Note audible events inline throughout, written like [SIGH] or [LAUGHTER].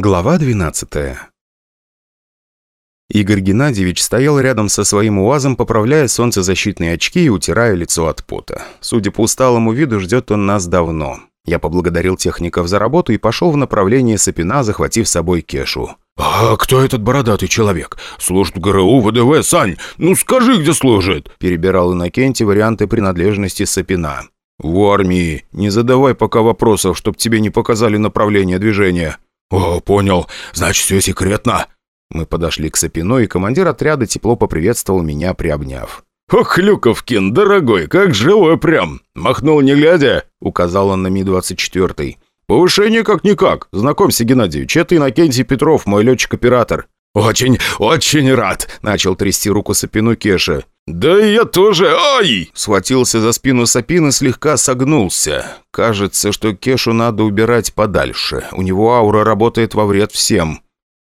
Глава 12 Игорь Геннадьевич стоял рядом со своим УАЗом, поправляя солнцезащитные очки и утирая лицо от пота. Судя по усталому виду, ждет он нас давно. Я поблагодарил техников за работу и пошел в направлении Сапина, захватив с собой Кешу. «А кто этот бородатый человек? Служит ГРУ, ВДВ, Сань? Ну скажи, где служит?» Перебирал Иннокентий варианты принадлежности Сапина. «В армии. Не задавай пока вопросов, чтоб тебе не показали направление движения». «О, понял. Значит, все секретно». Мы подошли к Сапину, и командир отряда тепло поприветствовал меня, приобняв. «Ох, Люковкин, дорогой, как живой прям! Махнул не глядя!» — указал он на Ми-24. «Повышение как-никак. Знакомься, Геннадьевич, это Иннокентий Петров, мой летчик-оператор». «Очень, очень рад!» — начал трясти руку Сапину Кеша. «Да и я тоже! Ай!» Схватился за спину Сапин и слегка согнулся. Кажется, что Кешу надо убирать подальше. У него аура работает во вред всем.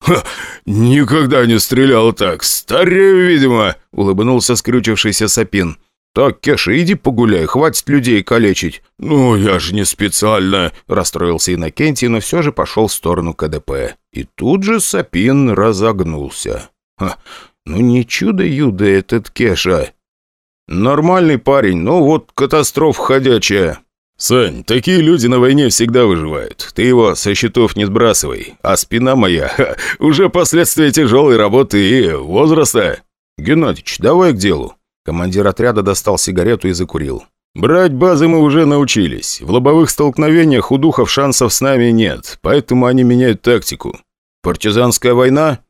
«Ха! Никогда не стрелял так! Старею, видимо!» — улыбнулся скрючившийся Сапин. «Так, Кеша, иди погуляй, хватит людей калечить». «Ну, я же не специально», — расстроился Иннокентий, но все же пошел в сторону КДП. И тут же Сапин разогнулся. «Ха, ну не чудо-юдо этот Кеша. Нормальный парень, но вот катастрофа ходячая. «Сань, такие люди на войне всегда выживают. Ты его со счетов не сбрасывай. А спина моя ха, [LAUGHS] уже последствия тяжелой работы и возраста. Геннадьевич, давай к делу». Командир отряда достал сигарету и закурил. «Брать базы мы уже научились. В лобовых столкновениях у духов шансов с нами нет, поэтому они меняют тактику. Партизанская война?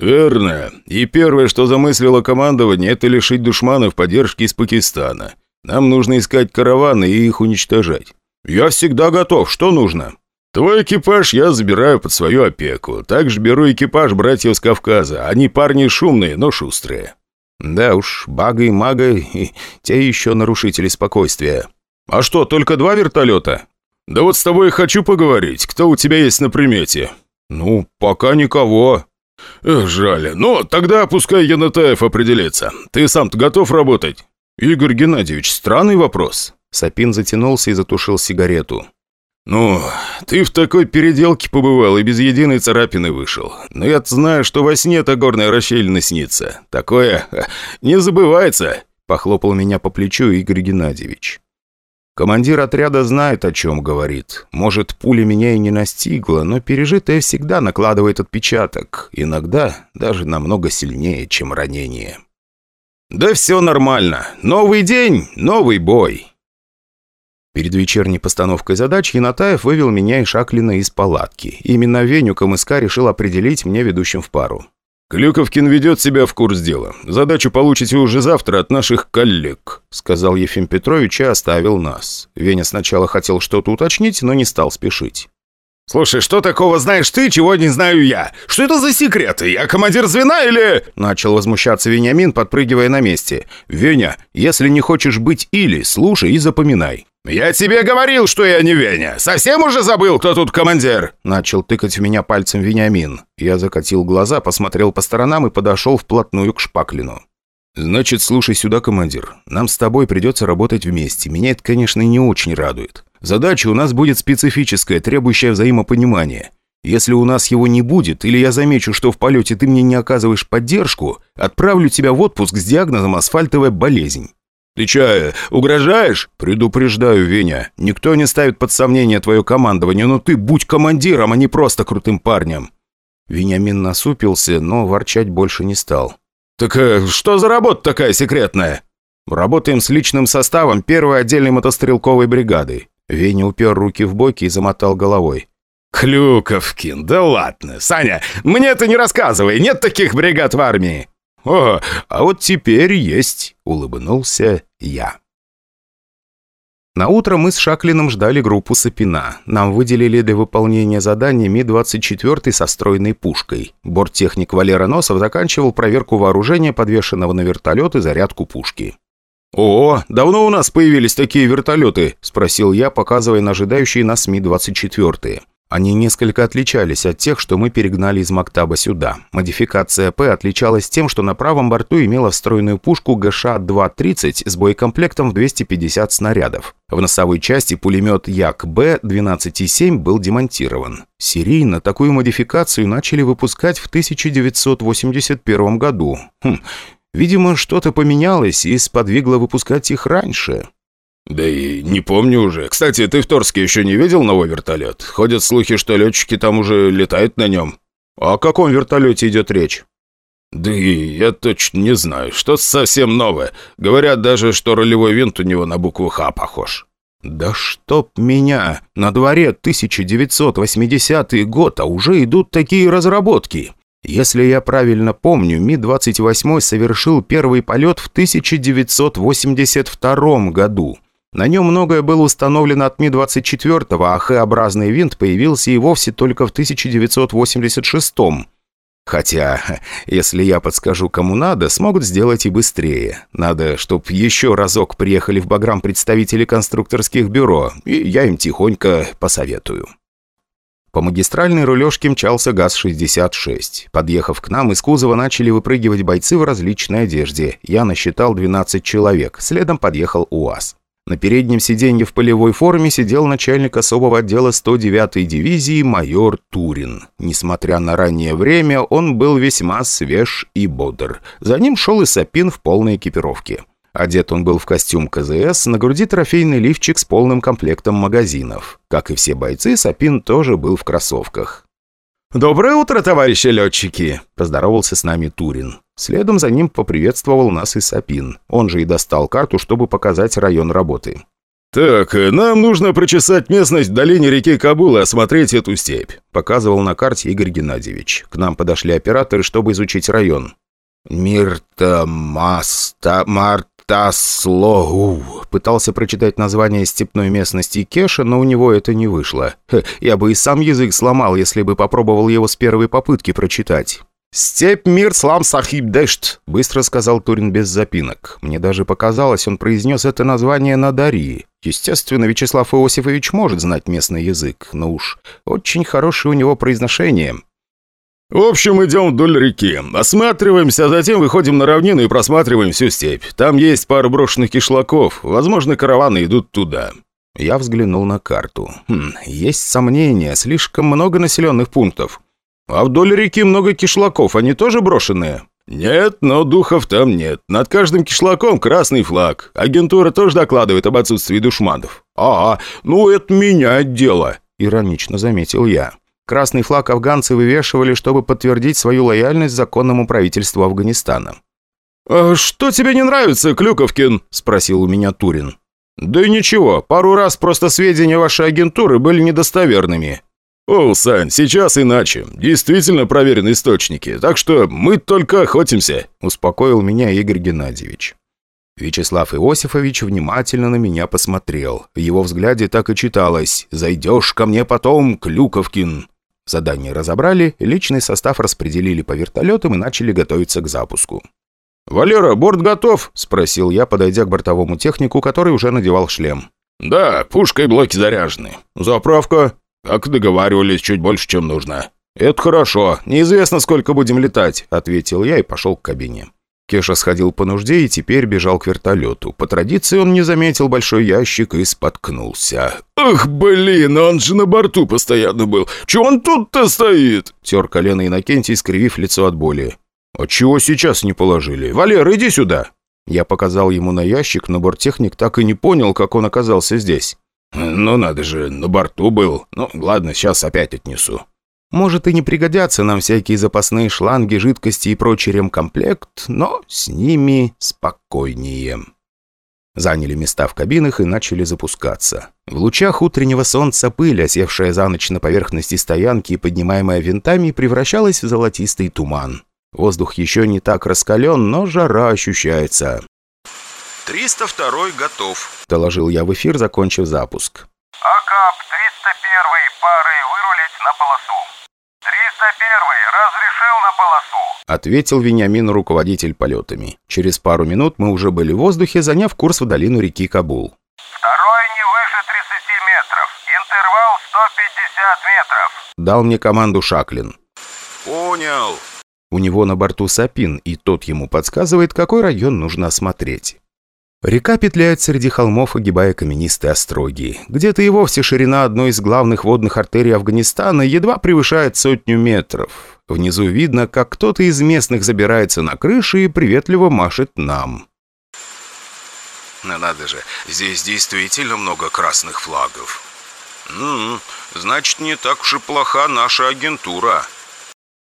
«Верно. И первое, что замыслило командование, это лишить душманов поддержки из Пакистана. Нам нужно искать караваны и их уничтожать. Я всегда готов. Что нужно?» «Твой экипаж я забираю под свою опеку. Также беру экипаж братьев с Кавказа. Они парни шумные, но шустрые». «Да уж, Бага и Мага, [LAUGHS] и те еще нарушители спокойствия». «А что, только два вертолета?» «Да вот с тобой и хочу поговорить. Кто у тебя есть на примете?» «Ну, пока никого. Жаль. Ну, тогда пускай Янатаев определится. Ты сам-то готов работать? Игорь Геннадьевич, странный вопрос. Сапин затянулся и затушил сигарету. «Ну, ты в такой переделке побывал и без единой царапины вышел. Но я-то знаю, что во сне-то горная расщелина снится. Такое не забывается», — похлопал меня по плечу Игорь Геннадьевич. Командир отряда знает, о чем говорит. Может, пуля меня и не настигла, но пережитое всегда накладывает отпечаток. Иногда даже намного сильнее, чем ранение. «Да все нормально. Новый день, новый бой». Перед вечерней постановкой задач Янатаев вывел меня и Шаклина из палатки. Именно Веню КМСК решил определить мне ведущим в пару. «Клюковкин ведет себя в курс дела. Задачу получите уже завтра от наших коллег», сказал Ефим Петрович и оставил нас. Веня сначала хотел что-то уточнить, но не стал спешить. «Слушай, что такого знаешь ты, чего не знаю я? Что это за секреты? Я командир звена или...» Начал возмущаться Вениамин, подпрыгивая на месте. «Веня, если не хочешь быть или, слушай и запоминай. «Я тебе говорил, что я не Веня! Совсем уже забыл, кто тут командир?» Начал тыкать в меня пальцем Вениамин. Я закатил глаза, посмотрел по сторонам и подошел вплотную к Шпаклину. «Значит, слушай сюда, командир. Нам с тобой придется работать вместе. Меня это, конечно, не очень радует. Задача у нас будет специфическая, требующая взаимопонимания. Если у нас его не будет, или я замечу, что в полете ты мне не оказываешь поддержку, отправлю тебя в отпуск с диагнозом асфальтовая болезнь. «Ты че, угрожаешь?» «Предупреждаю, Веня. Никто не ставит под сомнение твое командование, но ты будь командиром, а не просто крутым парнем». Вениамин насупился, но ворчать больше не стал. «Так э, что за работа такая секретная?» «Работаем с личным составом первой отдельной мотострелковой бригады». Веня упер руки в боки и замотал головой. «Клюковкин, да ладно. Саня, мне ты не рассказывай, нет таких бригад в армии». «О, а вот теперь есть», — улыбнулся я. На утро мы с Шаклином ждали группу Сапина. Нам выделили для выполнения задания Ми-24 со стройной пушкой. Борттехник Валера Носов заканчивал проверку вооружения, подвешенного на вертолет и зарядку пушки. «О, давно у нас появились такие вертолеты?» – спросил я, показывая на ожидающие нас Ми-24. Они несколько отличались от тех, что мы перегнали из Мактаба сюда. Модификация «П» отличалась тем, что на правом борту имела встроенную пушку ГШ-230 с боекомплектом в 250 снарядов. В носовой части пулемет Як-Б 12,7 был демонтирован. Серийно такую модификацию начали выпускать в 1981 году. Хм, видимо, что-то поменялось и сподвигло выпускать их раньше. «Да и не помню уже. Кстати, ты в Торске еще не видел новый вертолет? Ходят слухи, что летчики там уже летают на нем». «О каком вертолете идет речь?» «Да и я точно не знаю. Что-то совсем новое. Говорят даже, что рулевой винт у него на букву «Х» похож». «Да чтоб меня! На дворе 1980 год, а уже идут такие разработки!» Если я правильно помню, Ми-28 совершил первый полет в 1982 году. На нем многое было установлено от Ми-24, а Х-образный винт появился и вовсе только в 1986 -м. Хотя, если я подскажу кому надо, смогут сделать и быстрее. Надо, чтоб еще разок приехали в Баграм представители конструкторских бюро, и я им тихонько посоветую. По магистральной рулежке мчался ГАЗ-66. Подъехав к нам, из кузова начали выпрыгивать бойцы в различной одежде. Я насчитал 12 человек. Следом подъехал УАЗ. На переднем сиденье в полевой форме сидел начальник особого отдела 109-й дивизии майор Турин. Несмотря на раннее время, он был весьма свеж и бодр. За ним шел и Сапин в полной экипировке. Одет он был в костюм КЗС, на груди трофейный лифчик с полным комплектом магазинов. Как и все бойцы, Сапин тоже был в кроссовках. «Доброе утро, товарищи летчики!» – поздоровался с нами Турин. Следом за ним поприветствовал нас и Сапин. Он же и достал карту, чтобы показать район работы. «Так, нам нужно прочесать местность в долине реки Кабул и осмотреть эту степь», показывал на карте Игорь Геннадьевич. К нам подошли операторы, чтобы изучить район. «Мирта Маста Мартаслоу», пытался прочитать название степной местности Кеша, но у него это не вышло. Хе, я бы и сам язык сломал, если бы попробовал его с первой попытки прочитать. «Степь мир слам сахиб дэшт», — быстро сказал Турин без запинок. Мне даже показалось, он произнес это название на Дарии. Естественно, Вячеслав Иосифович может знать местный язык, но уж очень хорошее у него произношение. «В общем, идем вдоль реки, осматриваемся, а затем выходим на равнину и просматриваем всю степь. Там есть пара брошенных кишлаков, возможно, караваны идут туда». Я взглянул на карту. Хм, есть сомнения, слишком много населенных пунктов. «А вдоль реки много кишлаков, они тоже брошенные?» «Нет, но духов там нет. Над каждым кишлаком красный флаг. Агентура тоже докладывает об отсутствии душманов». «А, ну это меняет дело», — иронично заметил я. Красный флаг афганцы вывешивали, чтобы подтвердить свою лояльность законному правительству Афганистана. «А что тебе не нравится, Клюковкин?» – спросил у меня Турин. «Да ничего, пару раз просто сведения вашей агентуры были недостоверными. «О, Сань, сейчас иначе. Действительно проверены источники, так что мы только охотимся», – успокоил меня Игорь Геннадьевич. Вячеслав Иосифович внимательно на меня посмотрел. В его взгляде так и читалось «Зайдешь ко мне потом, Клюковкин». Задание разобрали, личный состав распределили по вертолетам и начали готовиться к запуску. «Валера, борт готов?» – спросил я, подойдя к бортовому технику, который уже надевал шлем. «Да, пушка и блоки заряжены. Заправка?» «Как договаривались, чуть больше, чем нужно». «Это хорошо. Неизвестно, сколько будем летать», — ответил я и пошел к кабине. Кеша сходил по нужде и теперь бежал к вертолету. По традиции он не заметил большой ящик и споткнулся. «Ах, блин, он же на борту постоянно был. Чего он тут-то стоит?» Тер колено Иннокентий, скривив лицо от боли. «А чего сейчас не положили? Валер, иди сюда!» Я показал ему на ящик, но борттехник так и не понял, как он оказался здесь. «Ну надо же, на борту был. Ну ладно, сейчас опять отнесу». Может и не пригодятся нам всякие запасные шланги, жидкости и прочий ремкомплект, но с ними спокойнее. Заняли места в кабинах и начали запускаться. В лучах утреннего солнца пыль, осевшая за ночь на поверхности стоянки и поднимаемая винтами, превращалась в золотистый туман. Воздух еще не так раскален, но жара ощущается. «302 готов», — доложил я в эфир, закончив запуск. «Акап, 301 пары вырулить на полосу». «301 разрешил на полосу», — ответил Вениамин, руководитель полетами. Через пару минут мы уже были в воздухе, заняв курс в долину реки Кабул. «Второй не выше 30 метров. Интервал 150 метров. Дал мне команду Шаклин. Понял. У него на борту Сапин, и тот ему подсказывает, какой район нужно осмотреть. Река петляет среди холмов, огибая каменистые остроги. Где-то и вовсе ширина одной из главных водных артерий Афганистана едва превышает сотню метров. Внизу видно, как кто-то из местных забирается на крышу и приветливо машет нам. Ну надо же, здесь действительно много красных флагов. М значит, не так уж и плоха наша агентура.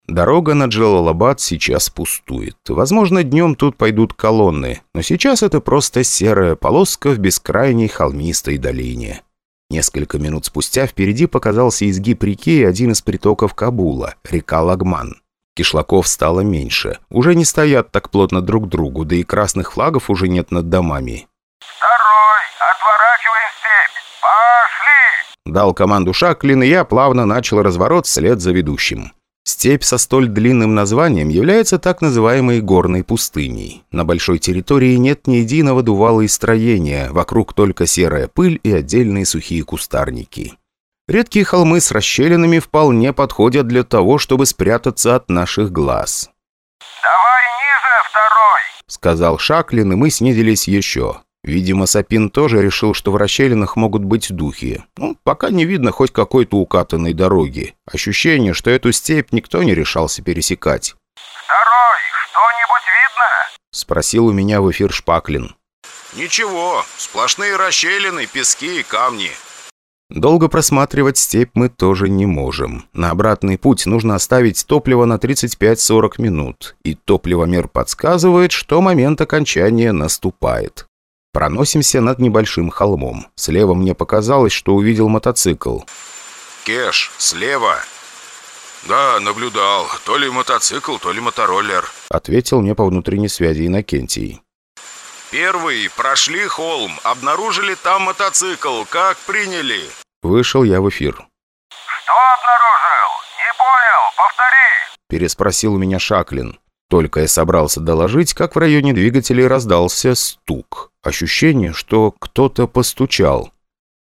Дорога на Джалалабад сейчас пустует. Возможно, днем тут пойдут колонны, но сейчас это просто серая полоска в бескрайней холмистой долине. Несколько минут спустя впереди показался изгиб реки и один из притоков Кабула, река Лагман. Кишлаков стало меньше. Уже не стоят так плотно друг к другу, да и красных флагов уже нет над домами. Второй, отворачиваем степь. Пошли! Дал команду Шаклин, и я плавно начал разворот вслед за ведущим. Степь со столь длинным названием является так называемой горной пустыней. На большой территории нет ни единого дувала и строения, вокруг только серая пыль и отдельные сухие кустарники. Редкие холмы с расщелинами вполне подходят для того, чтобы спрятаться от наших глаз. Давай ниже, второй! Сказал Шаклин, и мы снизились еще. Видимо, Сапин тоже решил, что в расщелинах могут быть духи. Ну, пока не видно хоть какой-то укатанной дороги. Ощущение, что эту степь никто не решался пересекать. Второй, что-нибудь видно? Спросил у меня в эфир Шпаклин. Ничего, сплошные расщелины, пески и камни. Долго просматривать степь мы тоже не можем. На обратный путь нужно оставить топливо на 35-40 минут. И топливомер подсказывает, что момент окончания наступает. Проносимся над небольшим холмом. Слева мне показалось, что увидел мотоцикл. Кеш, слева. Да, наблюдал. То ли мотоцикл, то ли мотороллер. Ответил мне по внутренней связи Иннокентий. Первый, прошли холм, обнаружили там мотоцикл. Как приняли? Вышел я в эфир. Что обнаружил? Не понял, повтори. Переспросил у меня Шаклин. Только я собрался доложить, как в районе двигателей раздался стук. Ощущение, что кто-то постучал.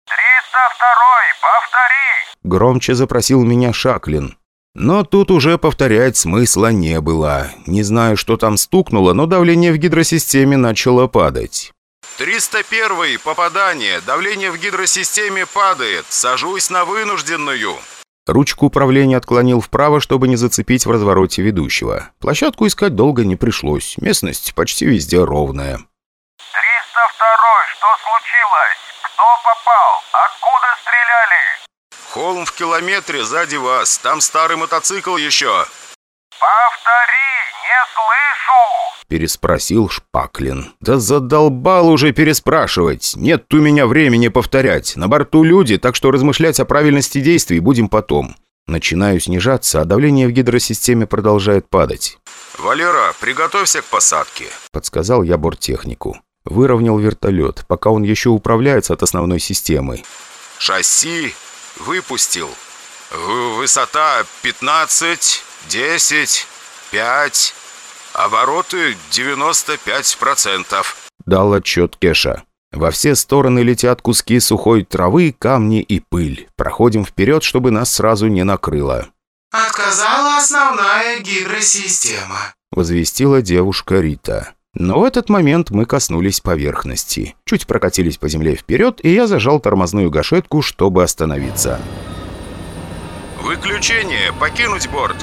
302-й, повтори. Громче запросил меня Шаклин. Но тут уже повторять смысла не было. Не знаю, что там стукнуло, но давление в гидросистеме начало падать. 301 попадание. Давление в гидросистеме падает. Сажусь на вынужденную. Ручку управления отклонил вправо, чтобы не зацепить в развороте ведущего. Площадку искать долго не пришлось. Местность почти везде ровная. 302-й, что случилось? Кто попал? Откуда стреляли? Холм в километре сзади вас. Там старый мотоцикл еще. Повтори, не слышу. Переспросил Шпаклин. «Да задолбал уже переспрашивать. Нет у меня времени повторять. На борту люди, так что размышлять о правильности действий будем потом». Начинаю снижаться, а давление в гидросистеме продолжает падать. «Валера, приготовься к посадке», — подсказал я борттехнику. Выровнял вертолет, пока он еще управляется от основной системы. «Шасси выпустил. В высота 15, 10, 5, обороты 95%. Дал отчет Кеша. Во все стороны летят куски сухой травы, камни и пыль. Проходим вперед, чтобы нас сразу не накрыло. «Отказала основная гидросистема», — возвестила девушка Рита. Но в этот момент мы коснулись поверхности. Чуть прокатились по земле вперед, и я зажал тормозную гашетку, чтобы остановиться. «Выключение! Покинуть борт!»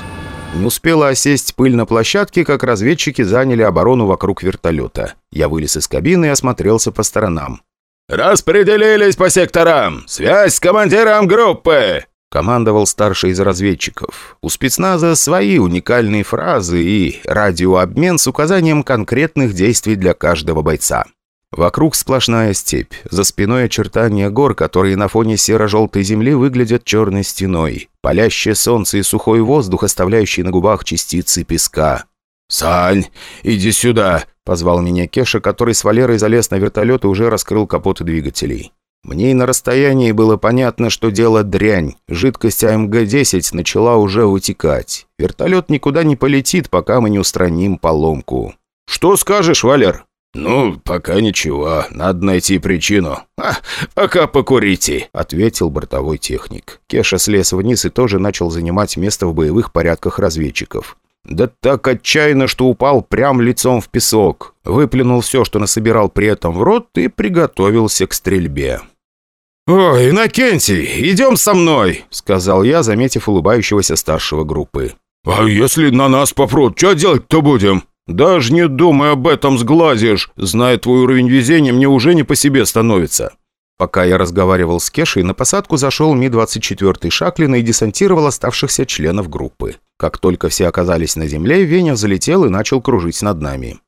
Не успела осесть пыль на площадке, как разведчики заняли оборону вокруг вертолета. Я вылез из кабины и осмотрелся по сторонам. «Распределились по секторам! Связь с командиром группы!» Командовал старший из разведчиков. У спецназа свои уникальные фразы и радиообмен с указанием конкретных действий для каждого бойца. Вокруг сплошная степь. За спиной очертания гор, которые на фоне серо-желтой земли выглядят черной стеной. Палящее солнце и сухой воздух, оставляющий на губах частицы песка. «Сань, иди сюда!» – позвал меня Кеша, который с Валерой залез на вертолет и уже раскрыл капоты двигателей. Мне и на расстоянии было понятно, что дело дрянь. Жидкость АМГ-10 начала уже вытекать. Вертолет никуда не полетит, пока мы не устраним поломку. «Что скажешь, Валер?» «Ну, пока ничего. Надо найти причину. А, пока покурите», — ответил бортовой техник. Кеша слез вниз и тоже начал занимать место в боевых порядках разведчиков. Да так отчаянно, что упал прям лицом в песок. Выплюнул все, что насобирал при этом в рот, и приготовился к стрельбе. «Ой, Иннокентий, идем со мной!» — сказал я, заметив улыбающегося старшего группы. «А если на нас попрут, что делать-то будем?» «Даже не думай об этом, сглазишь. Зная твой уровень везения, мне уже не по себе становится». Пока я разговаривал с Кешей, на посадку зашел Ми-24 Шаклина и десантировал оставшихся членов группы. Как только все оказались на земле, Веня залетел и начал кружить над нами.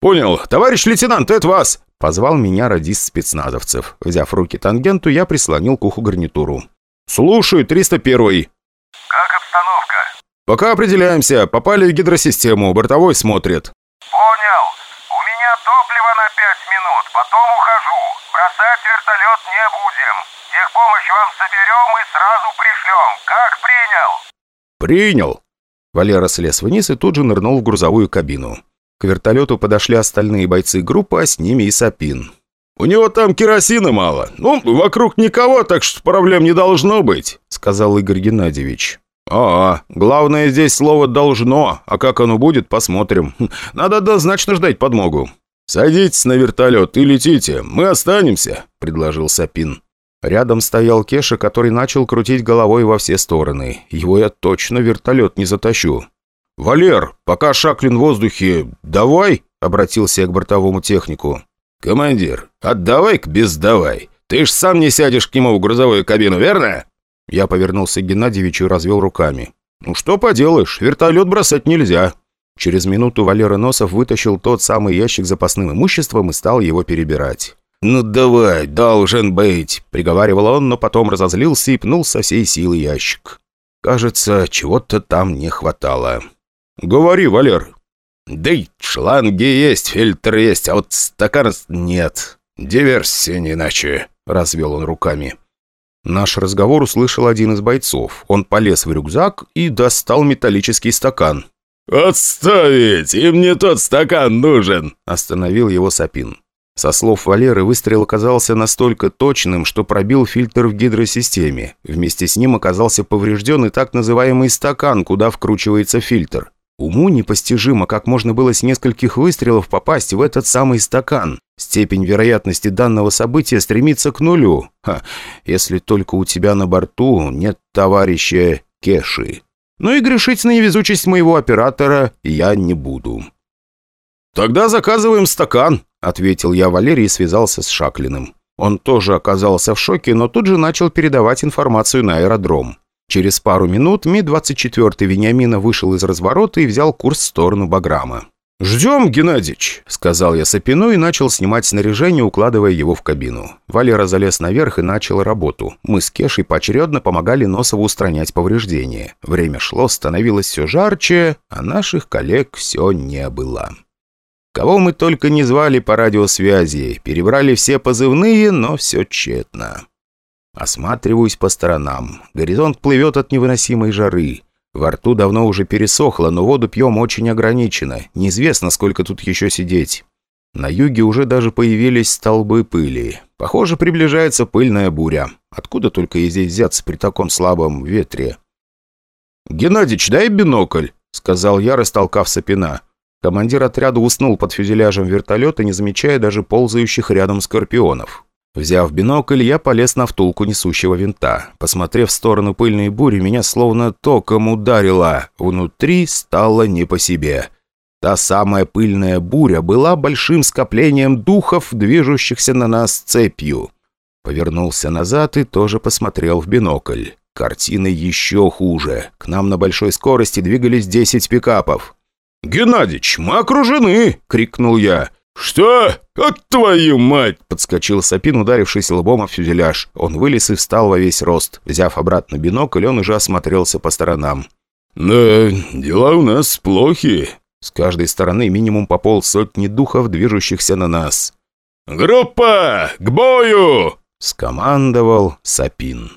«Понял. Товарищ лейтенант, это вас!» Позвал меня радист спецназовцев. Взяв руки тангенту, я прислонил к уху гарнитуру. «Слушаю, 301-й». Как? «Пока определяемся. Попали в гидросистему. Бортовой смотрит». Понял. У меня топливо на пять минут, потом ухожу. Бросать вертолет не будем. Техпомощь вам соберем и сразу пришлем. Как принял? «Принял». Валера слез вниз и тут же нырнул в грузовую кабину. К вертолету подошли остальные бойцы группы, а с ними и Сапин. «У него там керосина мало. Ну, вокруг никого, так что проблем не должно быть», — сказал Игорь Геннадьевич. «А, главное здесь слово «должно», а как оно будет, посмотрим. Надо однозначно ждать подмогу». «Садитесь на вертолет и летите, мы останемся», — предложил Сапин. Рядом стоял Кеша, который начал крутить головой во все стороны. Его я точно вертолет не затащу. «Валер, пока Шаклин в воздухе, давай!» — обратился я к бортовому технику. «Командир, отдавай-ка без давай. Ты ж сам не сядешь к нему в грузовую кабину, верно?» Я повернулся к Геннадьевичу и развел руками. «Ну что поделаешь, вертолет бросать нельзя». Через минуту Валера Носов вытащил тот самый ящик запасным имуществом и стал его перебирать. «Ну давай, должен быть», — приговаривал он, но потом разозлился и пнул со всей силы ящик. Кажется, чего-то там не хватало. «Говори, Валер». «Да и шланги есть, фильтр есть, а вот стакан нет. Диверсия не иначе», — развел он руками. Наш разговор услышал один из бойцов. Он полез в рюкзак и достал металлический стакан. «Отставить! Им не тот стакан нужен!» – остановил его Сапин. Со слов Валеры, выстрел оказался настолько точным, что пробил фильтр в гидросистеме. Вместе с ним оказался поврежден и так называемый стакан, куда вкручивается фильтр. Уму непостижимо, как можно было с нескольких выстрелов попасть в этот самый стакан. Степень вероятности данного события стремится к нулю. Ха, если только у тебя на борту нет товарища Кеши. Но и грешить на невезучесть моего оператора я не буду. «Тогда заказываем стакан», — ответил я Валерий и связался с Шаклиным. Он тоже оказался в шоке, но тут же начал передавать информацию на аэродром. Через пару минут Ми-24 Вениамина вышел из разворота и взял курс в сторону Баграма. «Ждем, Геннадьевич», — сказал я Сапину и начал снимать снаряжение, укладывая его в кабину. Валера залез наверх и начал работу. Мы с Кешей поочередно помогали Носову устранять повреждения. Время шло, становилось все жарче, а наших коллег все не было. Кого мы только не звали по радиосвязи, перебрали все позывные, но все тщетно. Осматриваюсь по сторонам. Горизонт плывет от невыносимой жары. Во рту давно уже пересохло, но воду пьем очень ограниченно. Неизвестно, сколько тут еще сидеть. На юге уже даже появились столбы пыли. Похоже, приближается пыльная буря. Откуда только и здесь взяться при таком слабом ветре? «Геннадич, дай бинокль», — сказал я, растолкав Сапина. Командир отряда уснул под фюзеляжем вертолета, не замечая даже ползающих рядом скорпионов. Взяв бинокль, я полез на втулку несущего винта. Посмотрев в сторону пыльной бури, меня словно током ударило. Внутри стало не по себе. Та самая пыльная буря была большим скоплением духов, движущихся на нас цепью. Повернулся назад и тоже посмотрел в бинокль. Картина еще хуже. К нам на большой скорости двигались 10 пикапов. «Геннадич, мы окружены!» — крикнул я. «Что? От твою мать!» – подскочил Сапин, ударившись лбом о фюзеляж. Он вылез и встал во весь рост. Взяв обратно бинокль, он уже осмотрелся по сторонам. «Да, дела у нас плохи». С каждой стороны минимум по полсотни духов, движущихся на нас. «Группа! К бою!» – скомандовал Сапин.